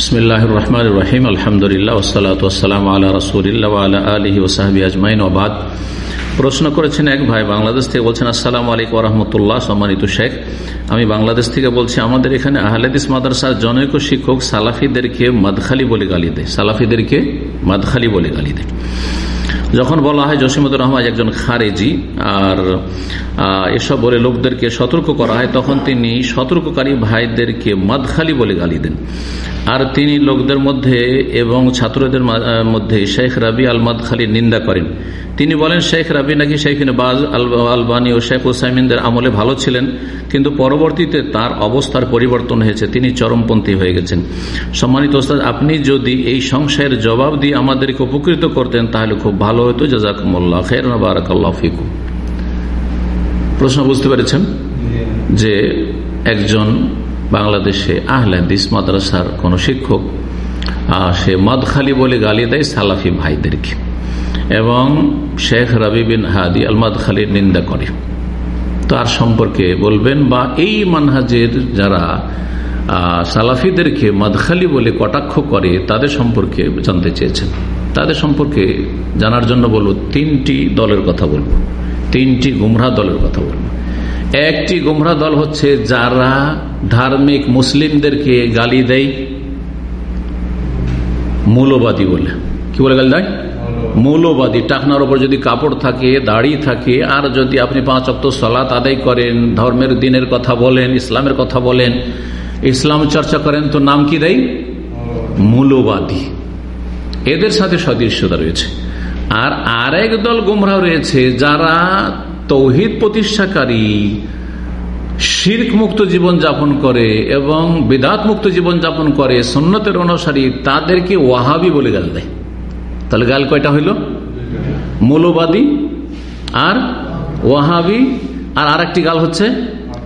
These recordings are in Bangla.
রহমান রহিম আলহামদুলিল্লাহ ওসাহাবি আজমাইন ওবাদ প্রশ্ন করেছেন এক ভাই বাংলাদেশ থেকে বলছেন, আসসালাম আলাইকুম রহমতুল্লাহ, সম্মানিত শেখ। আমি বাংলাদেশ থেকে বলছি, আমাদের এখানে আহলেদিস মাদ্রাসার জনৈক শিক্ষক সালাফিদেরকে মাদখালি বলে গালি দেয়। সালাফিদেরকে মাদখালি বলে গালি দেয়। যখন বলা হয় জসিমুদ্দুর রহমান একজন খারেজি আর এসব বলে লোকদেরকে সতর্ক করা হয়, তখন তিনি সতর্ককারী ভাইদেরকে মাদখালি বলে গালি দেন। আর তিনি লোকদের মধ্যে এবং ছাত্রদের মধ্যে শেখ রাবি আল মাদখালির নিন্দা করেন। তিনি বলেন, শেখ রাবি নাকি শেখ বাজ আলবানী ও শেখ ওসাইমিনদের আমলে ভালো ছিলেন, কিন্তু পরবর্তীতে তার অবস্থার পরিবর্তন হয়েছে, তিনি চরমপন্থী হয়ে গেছেন। সম্মানিত ওস্তাদ, আপনি যদি এই সংশয়ের জবাব দিয়ে আমাদেরকে উপকৃত করতেন, তাহলে খুব ভালো হতো জাজাকুমুল্লাহ খের বারাকাল্লাহ ফিকু প্রশ্ন বুঝতে পেরেছেন? যে একজন বাংলাদেশে আহলাদিস মাদ্রাসার কোন শিক্ষক সে মদখালি বলে গালি দেয় সালাফি ভাইদেরকে এবং শেখ রবি বিন হাদি আল মদখালির নিন্দা করে। তার সম্পর্কে বলবেন, বা এই মানহাজের যারা সালাফিদেরকে মদখালি বলে কটাক্ষ করে, তাদের সম্পর্কে জানতে চেয়েছেন। তাদের সম্পর্কে জানার জন্য বলব তিনটি দলের কথা বলব। তিনটি গুমরা দলের কথা বলব। একটি গুমরা দল হচ্ছে যারা ধার্মিক মুসলিমদেরকে গালি দেয় মূলবাদী বলে। কি বলে গালি দেয়? মৌলবাদী। টাকনার ওপর যদি কাপড় থাকে দাড়ি থাকে আর যদি আপনি পাঁচ অক্ত সলাত আদায় করেন ধর্মের দিনের কথা বলেন ইসলামের কথা বলেন ইসলাম চর্চা করেন তো নাম কি দেয়? মূলবাদী। এদের সাথে সদৃশ্যতা রয়েছে। আর আরেক দল গুমরা রয়েছে, যারা তৌহিদ প্রতিষ্ঠাকারী শির্ক মুক্ত জীবন যাপন করে এবং বেদাত মুক্ত জীবন যাপন করে সন্ন্যতের অনুসারী, তাদেরকে ওয়াহাবি বলে গেল দেয়। তাহলে গাল কয়টা হইল? মৌলবাদী আর ওয়াহাবি। আর আরেকটি গাল হচ্ছে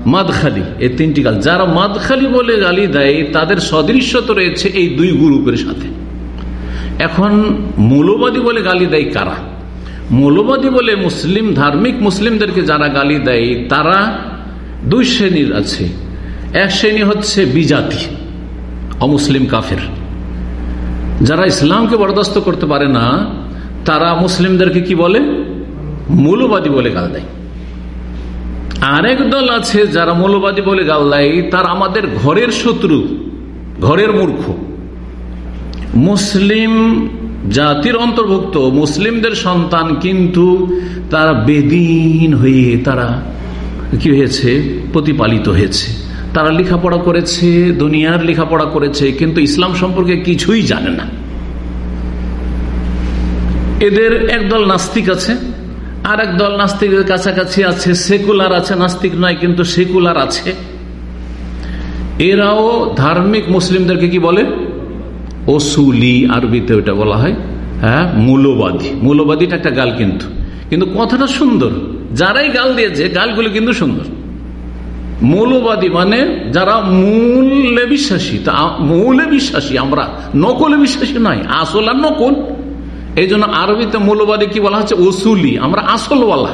মাদখালি। এই তিনটি গাল। যারা মাদখালি বলে গালি দেয়, তাদের সদৃশ্যত রয়েছে এই দুই গ্রুপের সাথে। এখন মৌলবাদী বলে গালি দেয় কারা? মৌলবাদী বলে মুসলিম ধার্মিক মুসলিমদেরকে যারা গালি দেয়, তারা দুই শ্রেণির আছে। এক শ্রেণি হচ্ছে বিজাতি, অমুসলিম কাফের। যারা ইসলামকে বরদাস্ত করতে পারে না, তারা মুসলিমদেরকে কি বলে? মৌলবাদী বলে গাল দেয়। আরেক দল আছে যারা মৌলবাদী বলে গাল দেয়, তার আমাদের ঘরের শত্রু, ঘরের মূর্খ। মুসলিম জাতির অন্তর্ভুক্ত, মুসলিমদের সন্তান কিন্তু তারা বেদিন হয়ে তারা কি হয়েছে? প্রতিপালিত হয়েছে। তারা লেখাপড়া করেছে, দুনিয়ার লেখাপড়া করেছে, কিন্তু ইসলাম সম্পর্কে কিছুই জানে না। এদের একদল নাস্তিক আছে, আর এক দল নাস্তিকের কাছাকাছি আছে, সেকুলার আছে, নাস্তিক নয়, কিন্তু সেকুলার আছে। এরাও ধার্মিক মুসলিমদেরকে কি বলে? ওসুলি আরবিতে ওটা বলা হয় হ্যাঁ মূলবাদী। মূলবাদীটা একটা গাল কিন্তু। কিন্তু কথাটা সুন্দর। যারাই গাল দিয়েছে, গালগুলো কিন্তু সুন্দর। মৌলবাদী মানে যারা মূল্যে বিশ্বাসী। তা মৌলে বিশ্বাসী, আমরা নকলে বিশ্বাসী নয়, আসল আর নকল। এই জন্য আরবিতে মৌলবাদী কি বলা হচ্ছে? ওসুলি। আমরা আসলওয়ালা।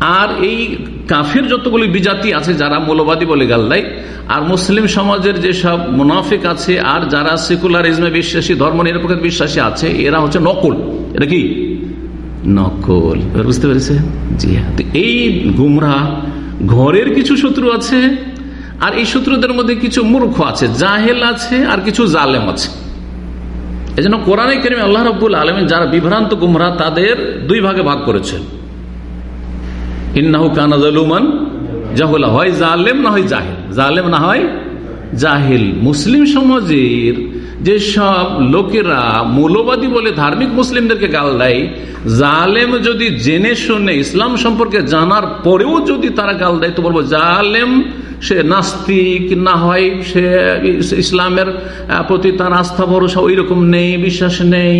আর এই কাফের যতগুলি বিজাতি আছে যারা মৌলবাদী বলে গাল দেয় আর মুসলিম সমাজের যেসব মুনাফিক আছে, আর যারা সেকুলারিজমে বিশ্বাসী ধর্ম নিরপেক্ষ বিশ্বাসী আছে, এরা হচ্ছে নকল। এটা কি? নকল। বুঝতে পেরেছে জি হ্যাঁ। এই গুমরা, ঘরের কিছু শত্রু আছে, আর এই শত্রুদের মধ্যে কিছু মূর্খ আছে, জাহেল আছে, আর কিছু জালেম আছে। এই জন্য কোরআনে কেরিমে আল্লাহ রব্বুল আলমিন যারা বিভ্রান্ত গুমরা, তাদের দুই ভাগে ভাগ করেছেন। ইন্নাহু কানা জালুমান জাহুলা, হয় জালেম না হয় জাহেল। জালেম না হয় জাহিল। মুসলিম সমাজের যেসব লোকেরা মৌলবাদী বলে ধার্মিক মুসলিমদেরকে গাল দেয়, জালেম যদি জেনে শুনে ইসলাম সম্পর্কে জানার পরেও যদি তারা গাল দেয়, তো বলব জালেম সে নাস্তিক না হয়, সে ইসলামের প্রতি তার আস্থা ভরসা ওই রকম নেই, বিশ্বাস নেই।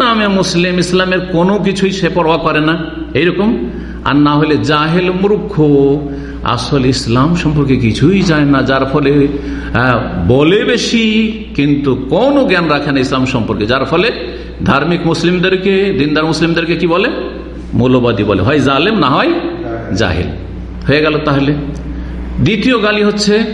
নামে মুসলিম, ইসলামের কোনো কিছুই সে পরোয়া করে না। এইরকম আর না হলে জাহেল মূর্খ। আসল ইসলাম সম্পর্কে কিছুই জানে না, যার ফলে বলে বেশি, কিন্তু কোনো জ্ঞান রাখে না ইসলাম সম্পর্কে। যার ফলে ধার্মিক মুসলিমদেরকে, দিনদার মুসলিমদেরকে কি বলে? মৌলবাদী বলে। হয় জালেম, না হয় জাহেল। হয়ে গেল তাহলে। দ্বিতীয় গালি হচ্ছে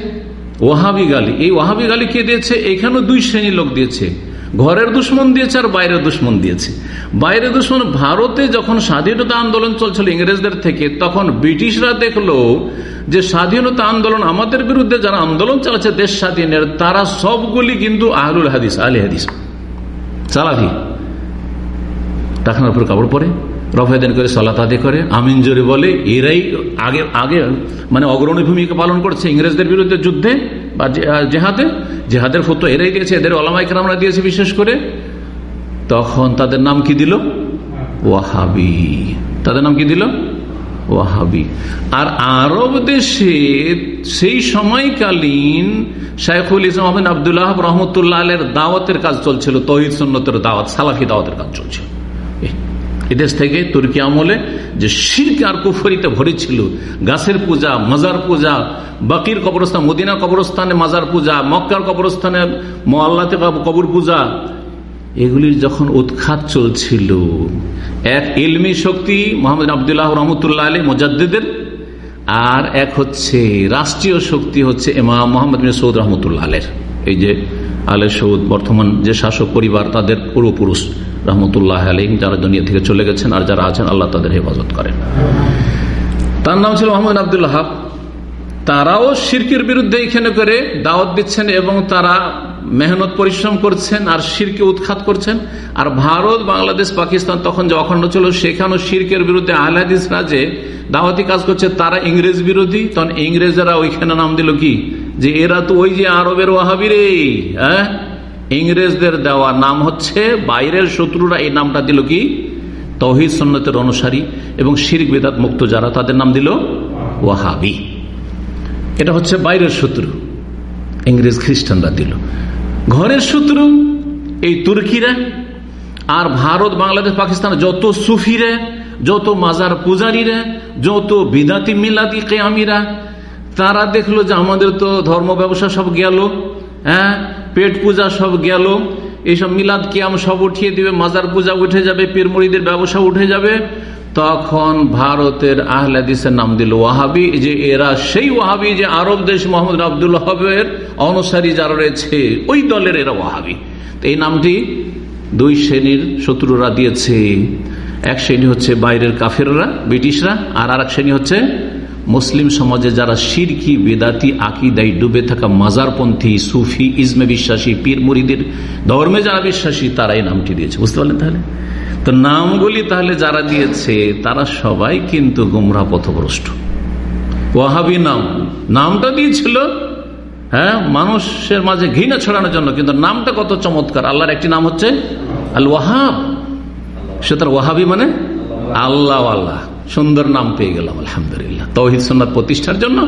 ওহাবি গালি। এই ওহাবি গালি কে দিয়েছে? এখানেও দুই শ্রেণির লোক দিয়েছে। ঘরের দুশ্মন দিয়েছে আর বাইরের দুশ্মন দিয়েছে। বাইরের দুশ্মন ভারতে যখন স্বাধীনতা আন্দোলন চলছিল ইংরেজদের থেকে, তখন ব্রিটিশরা দেখল যে স্বাধীনতা আন্দোলন আমাদের বিরুদ্ধে যারা আন্দোলন চালাচ্ছে দেশ স্বাধীনের, তারা সবগুলি কিন্তু আহলুল হাদিস আলী হাদিস। চালাভি টাকার উপর কাপড় পরে, রফায়দান করে, সলাত আদি করে, আমিন জোরে বলে, এরাই আগে আগে মানে অগ্রণী ভূমিকা পালন করছে ইংরেজদের বিরুদ্ধে যুদ্ধে। বা জেহাদে, জেহাদের ফতো এরাই দিয়েছে, এদের ওলামাইকরামরা দিয়েছে বিশেষ করে। তখন তাদের নাম কি দিল? ওয়াহাবি। তাদের নাম কি দিল? ওয়াহাবি। আর আরব দেশে সেই সময়কালীন শাইখুল ইসলাম আবদুল্লাহ রহমতুল্লাহ আলের দাওয়াতের কাজ চলছিল, তহিদ সন্ন্যতের দাওয়াত, সালাফি দাওয়াতের কাজ চলছিল। এদেশ থেকে তুর্কি আমলে যে শির্ক আর কুফরিতে ভরে ছিল গাছের পূজা, মাজার পূজা, বাকির কবরস্থান, মদিনা কবরস্থানে মাজার পূজা, মক্কার কবরস্থানে মোয়াল্লাতে কবর পূজা, এগুলির যখন উৎখাত চলছিল, এক এলমি শক্তি মোহাম্মদ আবদুল্লাহ রহমতুল্লাহ আলী মোজাদ্দের আর এক হচ্ছে রাষ্ট্রীয় শক্তি হচ্ছে এমাম মোহাম্মদ সৌদ রহমতুল্লাহ আলের এই যে আলে সৌদ বর্তমান যে শাসক পরিবার, তাদের পূর্বপুরুষ। রহমতুল্লাহ আলিম যারা দুনিয়া থেকে চলে গেছেন আর যারা আছেন, আল্লাহ তাদের হেফাজত করেন। তার নাম ছিল মোহাম্মদ আবদুল্লাহ তারাও শিরকের বিরুদ্ধে এখানে করে দাওয়াত দিচ্ছেন এবং তারা মেহনত পরিশ্রম করছেন আর শিরকে উৎখাত করছেন। আর ভারত, বাংলাদেশ, পাকিস্তান তখন যে অখণ্ড ছিল, সেখানেও শিরকের বিরুদ্ধে আহলাদিসরা যে দাওয়াতি কাজ করছে, তারা ইংরেজ বিরোধী। তখন ইংরেজরা ওইখানে নাম দিল কি? যে এরা তো ওই যে আরবের ওয়াহাবিরে হ্যাঁ? ইংরেজদের দেওয়া নাম হচ্ছে, বাইরের শত্রুরা এই নামটা দিল কি? তহিদ সন্ন্যতের অনুসারী এবং শির বেদাত মুক্ত যারা, তাদের নাম দিল ওয়াহাবি। এটা হচ্ছে বাইরের শত্রু, ইংরেজ খ্রিস্টানরা দিল। ঘরের শত্রু, এই তুর্কিরা, আর ভারত, বাংলাদেশ, পাকিস্তান, যত সুফিরা, যত মাজার পূজারীরা, যত বিদাতি মিলাদি কেয়ামিরা, তারা দেখল যে আমাদের তো ধর্ম ব্যবসা সব গেল হ্যাঁ? পেট পূজা সব গেল। এইসব মিলাদ কিয়াম সব উঠিয়ে দিবে, মাজার পূজা উঠে যাবে পীরমরিদের ব্যবসা উঠে যাবে। তখন ভারতের আহলাদিসের নাম দিল ওয়াহাবি, যে এরা সেই ওয়াহাবি যে আরব দেশ মোহাম্মদ আব্দুল হবের অনুসারী যারা রয়েছে, ওই দলের এরা ওয়াহাবি। এই নামটি দুই শ্রেণির শত্রুরা দিয়েছে। এক শ্রেণি হচ্ছে বাইরের কাফেররা, ব্রিটিশরা, আর আর এক শ্রেণি হচ্ছে মুসলিম সমাজে যারা সিরকি, বেদাতি আকিদাই ডুবে থাকা মাজারপন্থী, সুফি, ইজমে বিশ্বাসী, পীর মুরিদের ধর্মে যারা বিশ্বাসী, তারাই নামটি দিয়েছে। বুঝতে পারলেন তাহলে? তো নামগুলি তাহলে যারা দিয়েছে, তারা সবাই কিন্তু গুমরা পথভ্রষ্ট। ওয়াহাবি নাম। নামটা দিয়েছিল হ্যাঁ মানুষের মাঝে ঘৃণা ছড়ানোর জন্য, কিন্তু নামটা কত চমৎকার। আল্লাহর একটি নাম হচ্ছে আল ওয়াহাব সে তার ওয়াহাবি মানে আল্লাহ আল্লাহ সুন্দর নাম পেয়ে গেলাম, আলহামদুলিল্লাহ। তৌহিদ সন্ন্যাদ প্রতিষ্ঠার জন্য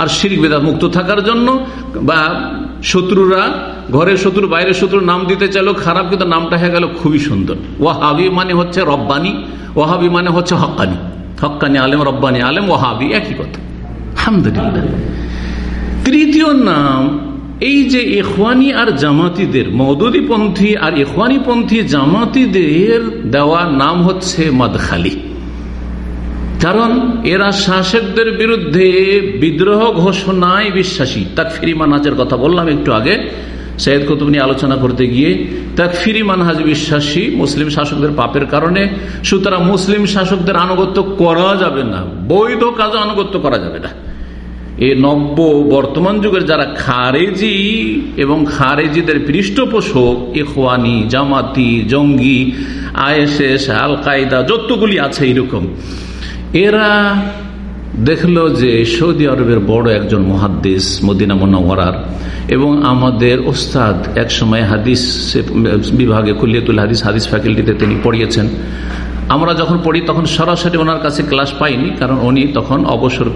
আর শিরিক বেদা মুক্ত থাকার জন্য বা শত্রুরা, ঘরের শত্রু, বাইরের শত্রু নাম দিতে চাইলেও খারাপ কিন্তু নামটা হয়ে গেল খুবই সুন্দর। ওয়াহাবি মানে হচ্ছে রব্বানি, ওয়াহাবি মানে হচ্ছে হকানি হকানি আলেম, রব্বানি আলেম, ওয়াহাবি একই কথা। আলহামদুলিল্লাহ। তৃতীয় নাম, এই যে ইখওয়ানি আর জামাতিদের মৌদুদীপন্থী আর ইখওয়ানিপন্থী জামাতিদের দেওয়া নাম হচ্ছে মদখালি। কারণ এরা শাসকদের বিরুদ্ধে বিদ্রোহ ঘোষণায় বিশ্বাসী। তাকফিরি মানহাজের কথা বললাম একটু আগে। সৈয়দ কুতুব নিয়ে আলোচনা করতে গিয়ে তাকফিরি মানহাজ বিশ্বাসী মুসলিম শাসকদের পাপের কারণে, সুতরাং মুসলিম শাসকদের আনুগত্য করা যাবে না, বৈধ কাজে আনুগত্য করা যাবে না। এই নব্য বর্তমান যুগের যারা খারেজি এবং খারেজিদের পৃষ্ঠপোষক, ইখওয়ানি, জামাতি, জঙ্গি, আইএসএস আল কায়দা যতগুলি আছে এরকম এরা দেখল যে সৌদি আরবের বড় একজন মহাদ্দেশ মদিনা মোনাওয়ারার এবং আমাদের ওস্তাদ একসময় হাদিস বিভাগে কুলিয়াতুল হাদিস হাদিস ফ্যাকাল্টিতে তিনি পড়িয়েছেন। আমরা যখন পড়ি তখন সরাসরি ওনার কাছে ক্লাস পাইনি, কারণ উনি তখন অবসর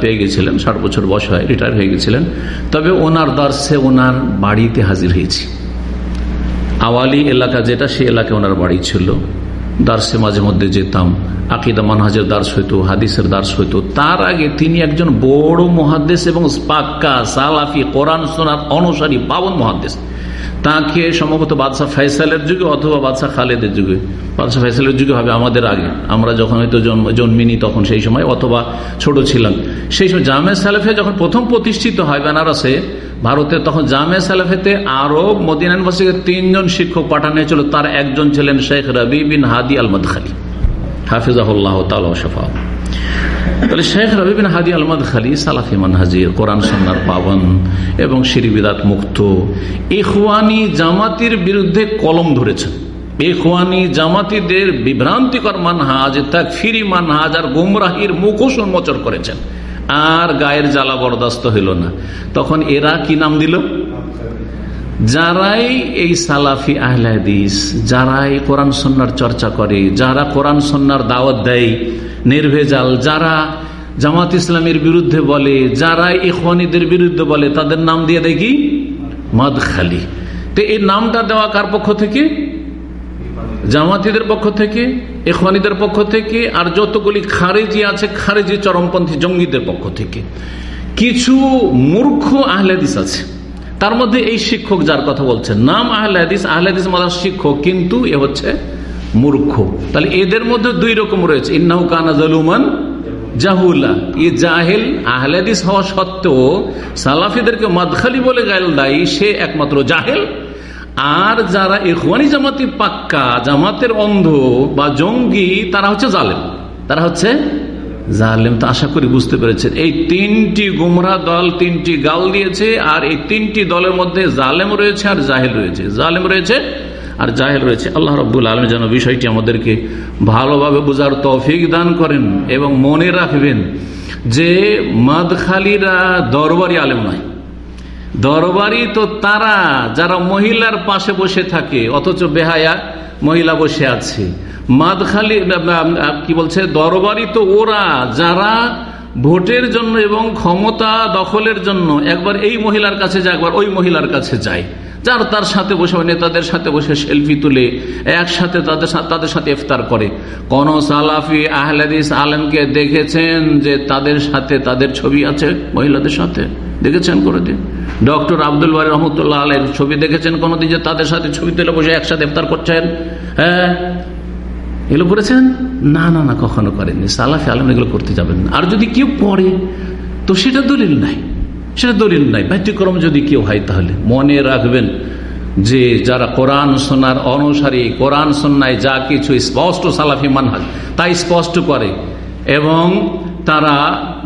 পেয়ে গেছিলেন, ষাট বছর বয়স হয়, রিটায়ার হয়ে গেছিলেন। তবে ওনার দর্শে ওনার বাড়িতে হাজির হয়েছি। আওয়ালি এলাকা যেটা, সে এলাকায় ওনার বাড়ি ছিল। দার্সে মাঝে মধ্যে যেতাম, আকিদা মানহাজের দার্স হইতো, হাদিসের দার্স হইতো। তার আগে তিনি একজন বড় মহাদেশ এবং পাক্কা সালাফি কোরআন সোনার অনুসারী পাবন মহাদেশ তাকে সম্ভবত বাদশাহ ফাইসালের যুগে অথবা বাদশাহ খালেদের যুগে। বাদশাহ ফাইসালের যুগে হবে আমাদের আগে। আমরা যখন হয়তো জন্মিনি তখন সেই সময়, অথবা ছোট ছিলাম। সেই সময় জামে সালেফে যখন প্রথম প্রতিষ্ঠিত হয় বেনারসে, ভারতে তখন জামে সালেফেতে আরও মদিন তিনজন শিক্ষক পাঠানো হয়েছিল। তার একজন ছিলেন শেখ রবি বিন হাদি আলমদ খালি হাফিজাহুল্লাহ তালা তাহলে শেখ রবিবিন হাদি আলমদ খালি সালাফি মানহাজির কোরআন সন্ন্যার পাবন এবং শিরিবিদাত মুক্ত ইখওয়ানি জামাতির বিরুদ্ধে কলম ধরেছেন ইখওয়ানি জামাতিদের বিভ্রান্তিকর মানহাজ তাক ফিরি মানহাজ আর গুমরাহির মুখোশ উন্মোচন করেছেন। আর গায়ের জ্বালা বরদাস্ত হইল না। তখন এরা কি নাম দিল? যারাই এই সালাফি আহলাদিস যারাই কোরআন সন্ন্যার চর্চা করে, যারা কোরআন সন্ন্যার দাওয়াত দেয় নির্ভেজাল, যারা জামাত ইসলামের বিরুদ্ধে বলে, যারা ইখওয়ানিদের বিরুদ্ধে বলে, তাদের নাম দিয়ে দেয় কি? মদ খালি তো এই নামটা দেওয়া কার পক্ষ থেকে? জামাতিদের পক্ষ থেকে, ইখওয়ানিদের পক্ষ থেকে, আর যতগুলি খারেজি আছে, খারেজি চরমপন্থী জঙ্গিদের পক্ষ থেকে। কিছু মূর্খ আহলেদিস আছে। তার মধ্যে এই শিক্ষক যার কথা বলছেন নাম আহলাদিস আহলাদিস মাদার শিক্ষক, কিন্তু এ হচ্ছে মূর্খ। তাহলে এদের মধ্যে দুই রকম রয়েছে। ইন্নাহু কানা জালুমান জাহুল্লা ই জাহেল আহলাদিস হওয়া সত্ত্বেও সালাফিদেরকে মাদখালি বলে গাইল দায়ী, সে একমাত্র জাহেল। আর যারা ইখওয়ানি জামাতি পাক্কা, জামাতের অন্ধ বা জঙ্গি, তারা হচ্ছে জালেম। তারা হচ্ছে জালেম। তো আশা করি বুঝতে পেরেছেন। এই তিনটি গুমরা দল তিনটি গাল দিয়েছে, আর এই তিনটি দলের মধ্যে জালেম রয়েছে আর জাহেল রয়েছে। জালেম রয়েছে আর জাহেল রয়েছে। আল্লাহ রব্বুল আলম যেন বিষয়টি আমাদেরকে ভালোভাবে বোঝার তৌফিক দান করেন এবং মনে রাখবেন যে মাদখালিরা দরবারি আলেম নয়। দরবারি তো তারা, যারা মহিলার পাশে বসে থাকে, অথচ বেহায়া মহিলা বসে আছে। মাদখালি কি বলছে? দরবারি তো ওরা, যারা ভোটের জন্য এবং ক্ষমতা দখলের জন্য একবার এই মহিলার কাছে যায়, একবার ওই মহিলার কাছে যায়। যার তার সাথে বসে নেতাদের সাথে বসে সেলফি তুলে, একসাথে তাদের তাদের সাথে ইফতার করে। কোন সালাফি আহলাদিস আলমকে দেখেছেন যে তাদের সাথে তাদের ছবি আছে? মহিলাদের সাথে। দেখেছেন করে দিন ডক্টর আব্দুল বারি রহমতুল্লাহ আলের ছবি দেখেছেন কোনোদিন যে তাদের সাথে ছবি তুলে বসে একসাথে ইফতার করছেন? হ্যাঁ? এগুলো করেছেন? না না না, কখনো করেননি। সালাফি আলম এগুলো করতে যাবেন আর যদি কেউ পড়ে, তো সেটা দলিল নাই। সেটা দলিল নাই। ব্যতিক্রম যদি কেউ হয় তাহলে। মনে রাখবেন যে যারা কোরআন সোনার অনুসারী, কোরআন সন্ন্যায় যা কিছু স্পষ্ট সালাফি মানহাজ, তাই স্পষ্ট করে। এবং তারা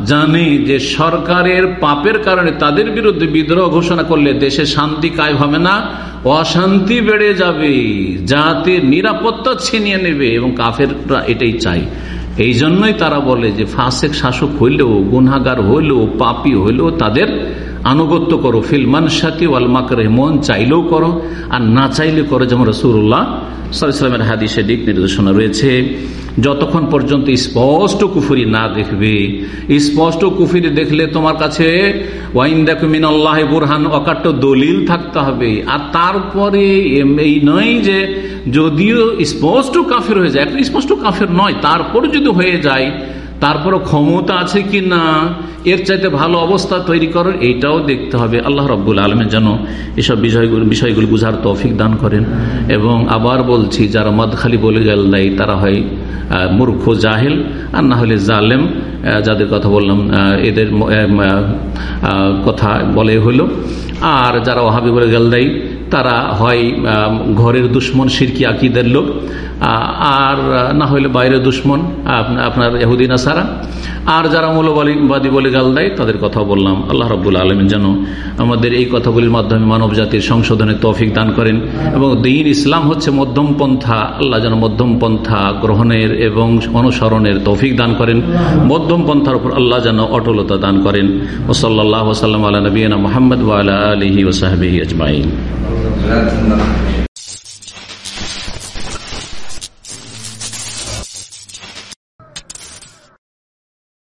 জানে যে সরকারের পাপের কারণে তাদের বিরুদ্ধে বিদ্রোহ ঘোষণা করলে দেশে শান্তি কায় হবে না, অশান্তি বেড়ে যাবে যাতে নিরাপত্তা ছিনিয়ে নেবে এবং কাফেররা এটাই চাই এই জন্যই তারা বলে যে ফাঁসেক শাসক হইলেও গুনাগার হইলেও, পাপি হইলেও তাদের আনুগত্য করো ফিলমান সাথী ওয়ালমাকরে মন চাইলেও করো, আর না চাইলে করো, যেমন রসুল্লাহ সাল্লামের হাদিসে দিক নির্দেশনা রয়েছে, যতক্ষণ পর্যন্ত স্পষ্ট কুফুরি না দেখবে, স্পষ্ট কুফুরি দেখলে তোমার কাছে ওয়াইন দলিল থাকতে হবে, আর তারপরে এই নয় যে যদিও স্পষ্ট কাফের হয়ে যায় স্পষ্ট কাফের নয়, তারপর যদি হয়ে যায় তারপরে ক্ষমতা আছে কি না, এর চাইতে ভালো অবস্থা তৈরি করার এইটাও দেখতে হবে। আল্লাহ রব্বুল আলমের যেন এসব বিষয়গুলো বিষয়গুলো বুঝার তৌফিক দান করেন। এবং আবার বলছি, যারা মদ খালি বলে গেল দেয় তারা হয় মূর্খ, জাহেল, আর না হলে জালেম যাদের কথা বললাম এদের কথা বলে হলো। আর যারা ওহাবি বলে গেল দেয় তারা হয় ঘরের দুশ্মন সিরকি আকিদের লোক। আর না হইলে বাইরের দুশ্মন আপনার এহুদিনা আসারা আর যারা মূলবাদী বলে গাল দেয়, তাদের কথা বললাম। আল্লাহ রব্বুল আলম যেন আমাদের এই কথাগুলির মাধ্যমে মানব জাতির সংশোধনে তৌফিক দান করেন এবং দিন ইসলাম হচ্ছে মধ্যম পন্থা আল্লাহ যেন মধ্যম পন্থা গ্রহণের এবং অনুসরণের তৌফিক দান করেন। মধ্যম পন্থার উপর আল্লাহ যেন অটলতা দান করেন। ওসল্লাহ ওসাল্লাম আল্লাহ নবীনা মোহাম্মদ ওয়ালা আলহি ওসাহাবি আজমাইন।